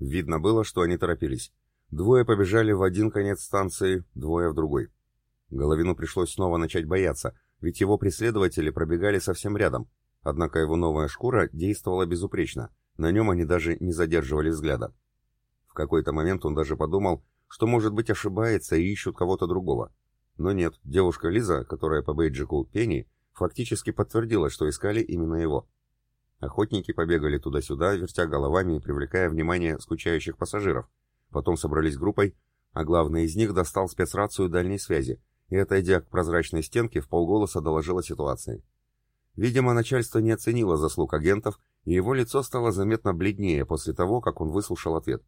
Видно было, что они торопились. Двое побежали в один конец станции, двое в другой. Головину пришлось снова начать бояться, ведь его преследователи пробегали совсем рядом. Однако его новая шкура действовала безупречно, на нем они даже не задерживали взгляда. В какой-то момент он даже подумал, что, может быть, ошибается и ищут кого-то другого. Но нет, девушка Лиза, которая по бейджику Пенни, фактически подтвердила, что искали именно его. Охотники побегали туда-сюда, вертя головами и привлекая внимание скучающих пассажиров. Потом собрались группой, а главный из них достал спецрацию дальней связи и, отойдя к прозрачной стенке, в полголоса доложил о ситуации. Видимо, начальство не оценило заслуг агентов, и его лицо стало заметно бледнее после того, как он выслушал ответ.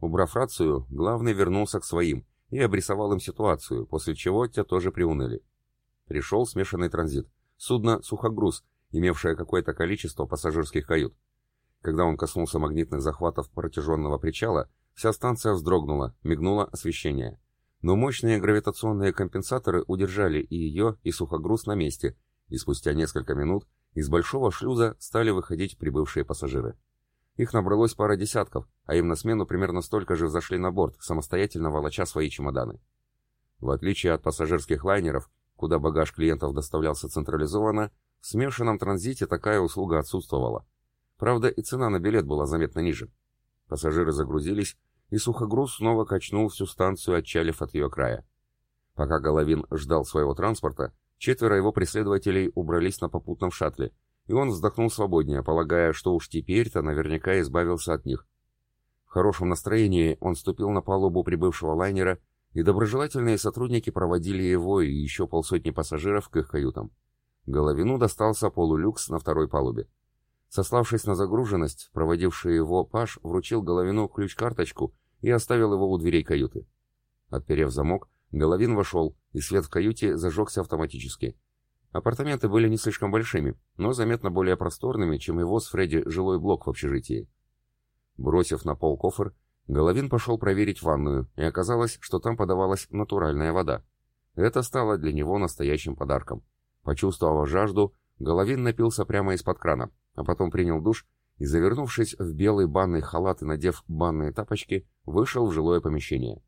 Убрав рацию, главный вернулся к своим и обрисовал им ситуацию, после чего те тоже приуныли. Пришел смешанный транзит. Судно «Сухогруз», имевшее какое-то количество пассажирских кают. Когда он коснулся магнитных захватов протяженного причала, вся станция вздрогнула, мигнуло освещение. Но мощные гравитационные компенсаторы удержали и ее, и сухогруз на месте, и спустя несколько минут из большого шлюза стали выходить прибывшие пассажиры. Их набралось пара десятков, а им на смену примерно столько же взошли на борт, самостоятельно волоча свои чемоданы. В отличие от пассажирских лайнеров, куда багаж клиентов доставлялся централизованно, в смешанном транзите такая услуга отсутствовала. Правда, и цена на билет была заметно ниже. Пассажиры загрузились, и сухогруз снова качнул всю станцию, отчалив от ее края. Пока Головин ждал своего транспорта, четверо его преследователей убрались на попутном шаттле, и он вздохнул свободнее, полагая, что уж теперь-то наверняка избавился от них. В хорошем настроении он ступил на палубу прибывшего лайнера, и доброжелательные сотрудники проводили его и еще полсотни пассажиров к их каютам. Головину достался полулюкс на второй палубе. Сославшись на загруженность, проводивший его паш вручил Головину ключ-карточку и оставил его у дверей каюты. Отперев замок, Головин вошел, и свет в каюте зажегся автоматически. Апартаменты были не слишком большими, но заметно более просторными, чем его с Фредди жилой блок в общежитии. Бросив на пол кофр, Головин пошел проверить ванную, и оказалось, что там подавалась натуральная вода. Это стало для него настоящим подарком. Почувствовав жажду, Головин напился прямо из-под крана, а потом принял душ и, завернувшись в белый банный халат и надев банные тапочки, вышел в жилое помещение.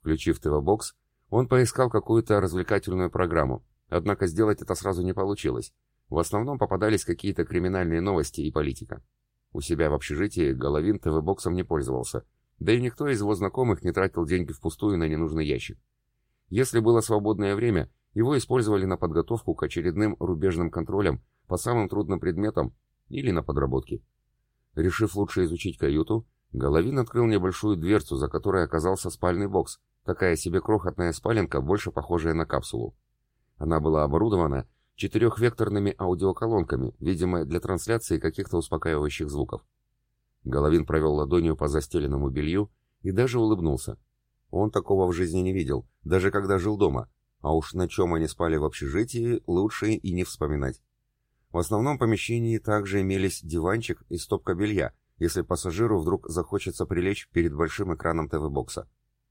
Включив ТВ-бокс, он поискал какую-то развлекательную программу, однако сделать это сразу не получилось. В основном попадались какие-то криминальные новости и политика. У себя в общежитии Головин ТВ-боксом не пользовался, да и никто из его знакомых не тратил деньги впустую на ненужный ящик. Если было свободное время, его использовали на подготовку к очередным рубежным контролям по самым трудным предметам или на подработки. Решив лучше изучить каюту, Головин открыл небольшую дверцу, за которой оказался спальный бокс, такая себе крохотная спаленка, больше похожая на капсулу. Она была оборудована четырехвекторными аудиоколонками, видимо, для трансляции каких-то успокаивающих звуков. Головин провел ладонью по застеленному белью и даже улыбнулся. Он такого в жизни не видел, даже когда жил дома, а уж на чем они спали в общежитии, лучше и не вспоминать. В основном помещении также имелись диванчик и стопка белья, если пассажиру вдруг захочется прилечь перед большим экраном ТВ-бокса.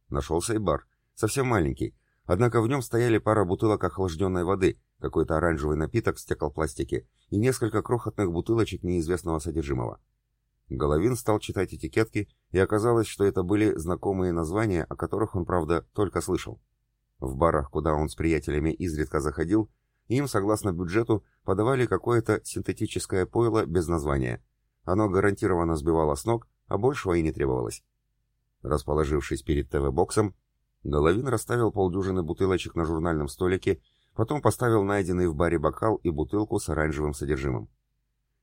Нашелся и бар, совсем маленький, однако в нем стояли пара бутылок охлажденной воды, какой-то оранжевый напиток в стеклопластике и несколько крохотных бутылочек неизвестного содержимого. Головин стал читать этикетки, и оказалось, что это были знакомые названия, о которых он, правда, только слышал. В барах, куда он с приятелями изредка заходил, им, согласно бюджету, подавали какое-то синтетическое пойло без названия. Оно гарантированно сбивало с ног, а большего и не требовалось. Расположившись перед ТВ-боксом, Головин расставил полдюжины бутылочек на журнальном столике, потом поставил найденный в баре бокал и бутылку с оранжевым содержимым.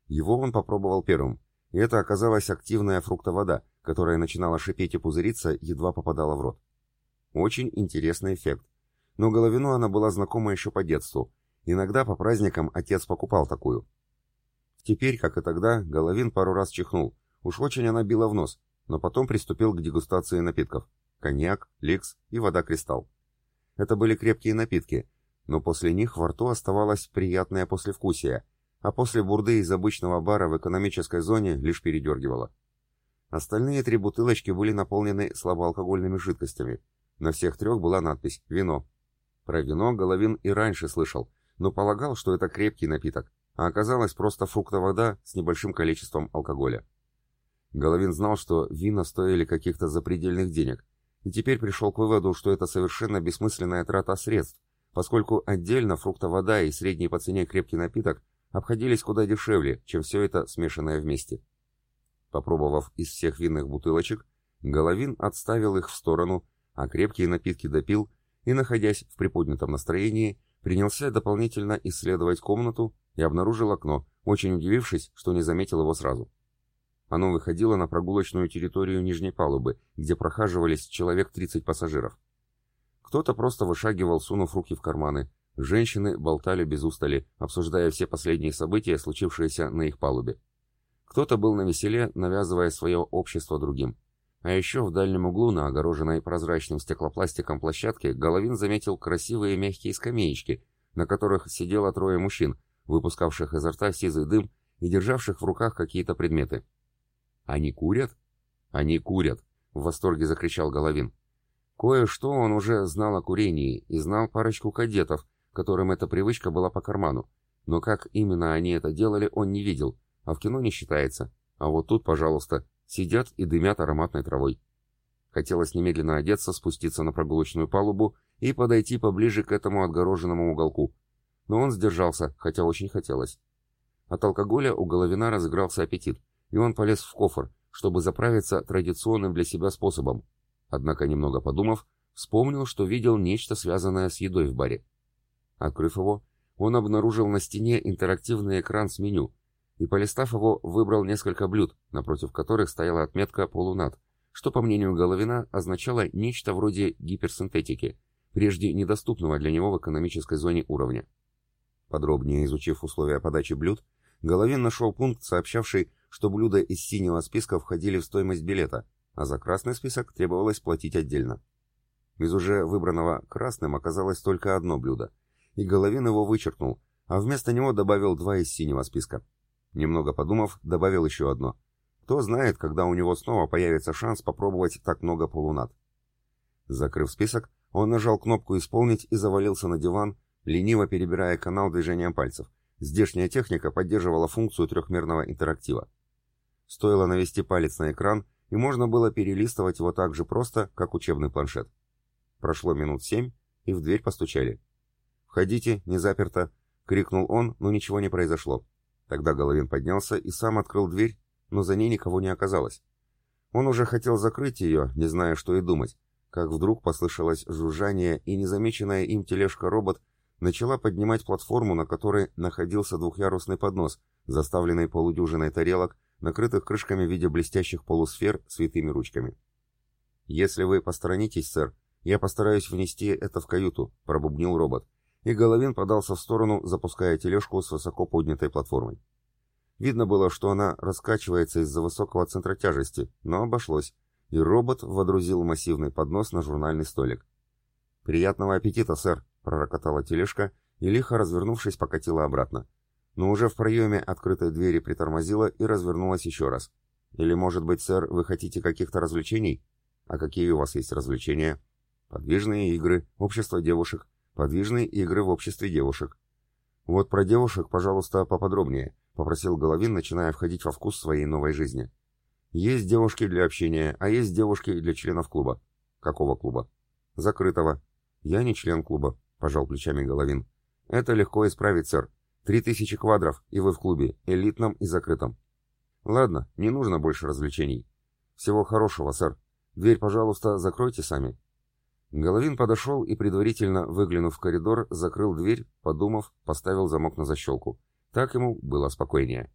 Его он попробовал первым, и это оказалась активная фруктовода, которая начинала шипеть и пузыриться, едва попадала в рот. Очень интересный эффект. Но Головину она была знакома еще по детству. Иногда по праздникам отец покупал такую. Теперь, как и тогда, Головин пару раз чихнул. Уж очень она била в нос, но потом приступил к дегустации напитков. Коньяк, ликс и вода-кристалл. Это были крепкие напитки, но после них во рту оставалось приятное послевкусие, а после бурды из обычного бара в экономической зоне лишь передергивало. Остальные три бутылочки были наполнены слабоалкогольными жидкостями, на всех трех была надпись «Вино». Про вино Головин и раньше слышал, но полагал, что это крепкий напиток, а оказалось просто фруктовая вода с небольшим количеством алкоголя. Головин знал, что вина стоили каких-то запредельных денег, и теперь пришел к выводу, что это совершенно бессмысленная трата средств, поскольку отдельно фруктовода и средний по цене крепкий напиток обходились куда дешевле, чем все это смешанное вместе. Попробовав из всех винных бутылочек, Головин отставил их в сторону, а крепкие напитки допил и, находясь в приподнятом настроении, принялся дополнительно исследовать комнату и обнаружил окно, очень удивившись, что не заметил его сразу. Оно выходило на прогулочную территорию нижней палубы, где прохаживались человек 30 пассажиров. Кто-то просто вышагивал, сунув руки в карманы. Женщины болтали без устали, обсуждая все последние события, случившиеся на их палубе. Кто-то был на веселе, навязывая свое общество другим. А еще в дальнем углу, на огороженной прозрачным стеклопластиком площадке, Головин заметил красивые мягкие скамеечки, на которых сидело трое мужчин, выпускавших изо рта сизый дым и державших в руках какие-то предметы. «Они курят?» «Они курят!» — в восторге закричал Головин. Кое-что он уже знал о курении и знал парочку кадетов, которым эта привычка была по карману. Но как именно они это делали, он не видел, а в кино не считается. А вот тут, пожалуйста, сидят и дымят ароматной травой. Хотелось немедленно одеться, спуститься на прогулочную палубу и подойти поближе к этому отгороженному уголку. Но он сдержался, хотя очень хотелось. От алкоголя у Головина разыгрался аппетит и он полез в кофр, чтобы заправиться традиционным для себя способом. Однако, немного подумав, вспомнил, что видел нечто связанное с едой в баре. Открыв его, он обнаружил на стене интерактивный экран с меню и, полистав его, выбрал несколько блюд, напротив которых стояла отметка «полунат», что, по мнению Головина, означало нечто вроде гиперсинтетики, прежде недоступного для него в экономической зоне уровня. Подробнее изучив условия подачи блюд, Головин нашел пункт, сообщавший, что блюда из синего списка входили в стоимость билета, а за красный список требовалось платить отдельно. Из уже выбранного красным оказалось только одно блюдо, и Головин его вычеркнул, а вместо него добавил два из синего списка. Немного подумав, добавил еще одно. Кто знает, когда у него снова появится шанс попробовать так много полунат. Закрыв список, он нажал кнопку «Исполнить» и завалился на диван, лениво перебирая канал движением пальцев. Здешняя техника поддерживала функцию трехмерного интерактива. Стоило навести палец на экран, и можно было перелистывать его так же просто, как учебный планшет. Прошло минут семь, и в дверь постучали. «Входите, не заперто!» — крикнул он, но ничего не произошло. Тогда Головин поднялся и сам открыл дверь, но за ней никого не оказалось. Он уже хотел закрыть ее, не зная, что и думать, как вдруг послышалось жужжание, и незамеченная им тележка-робот начала поднимать платформу, на которой находился двухъярусный поднос, заставленный полудюжиной тарелок накрытых крышками в виде блестящих полусфер с витыми ручками. «Если вы посторонитесь, сэр, я постараюсь внести это в каюту», — пробубнил робот, и Головин подался в сторону, запуская тележку с высоко поднятой платформой. Видно было, что она раскачивается из-за высокого центра тяжести, но обошлось, и робот водрузил массивный поднос на журнальный столик. «Приятного аппетита, сэр!» — пророкотала тележка и, лихо развернувшись, покатила обратно но уже в проеме открытой двери притормозила и развернулась еще раз. «Или, может быть, сэр, вы хотите каких-то развлечений?» «А какие у вас есть развлечения?» «Подвижные игры, общество девушек, подвижные игры в обществе девушек». «Вот про девушек, пожалуйста, поподробнее», — попросил Головин, начиная входить во вкус своей новой жизни. «Есть девушки для общения, а есть девушки для членов клуба». «Какого клуба?» «Закрытого». «Я не член клуба», — пожал плечами Головин. «Это легко исправить, сэр. Три тысячи квадров, и вы в клубе, элитном и закрытом. Ладно, не нужно больше развлечений. Всего хорошего, сэр. Дверь, пожалуйста, закройте сами. Головин подошел и, предварительно выглянув в коридор, закрыл дверь, подумав, поставил замок на защелку. Так ему было спокойнее.